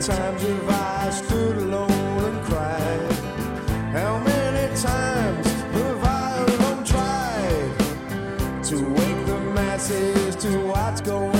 times have I stood alone and cried? How many times have I alone tried to wake the masses to what's going on?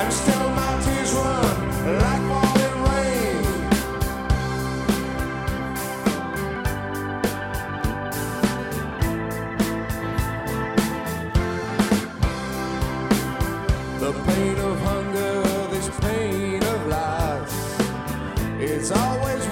And still my tears run like falling rain. The pain of hunger, this pain of it's always.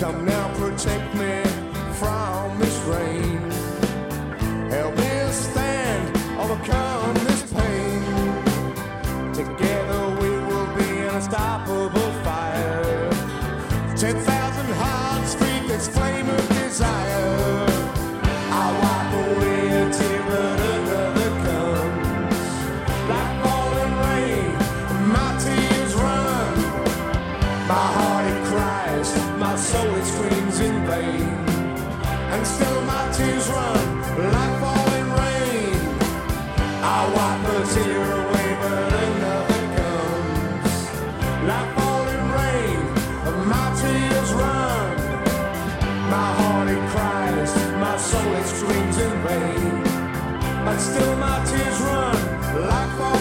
Come now, protect me from this rain. Help me stand, overcome this pain. Together we will be unstoppable fire. 10,000 hearts, streak that's flaming. eyes, my soul it screams in vain, and still my tears run like falling rain. I wipe the tear away, but another comes like falling rain. My tears run, my heart it cries, my soul it screams in vain, but still my tears run like falling.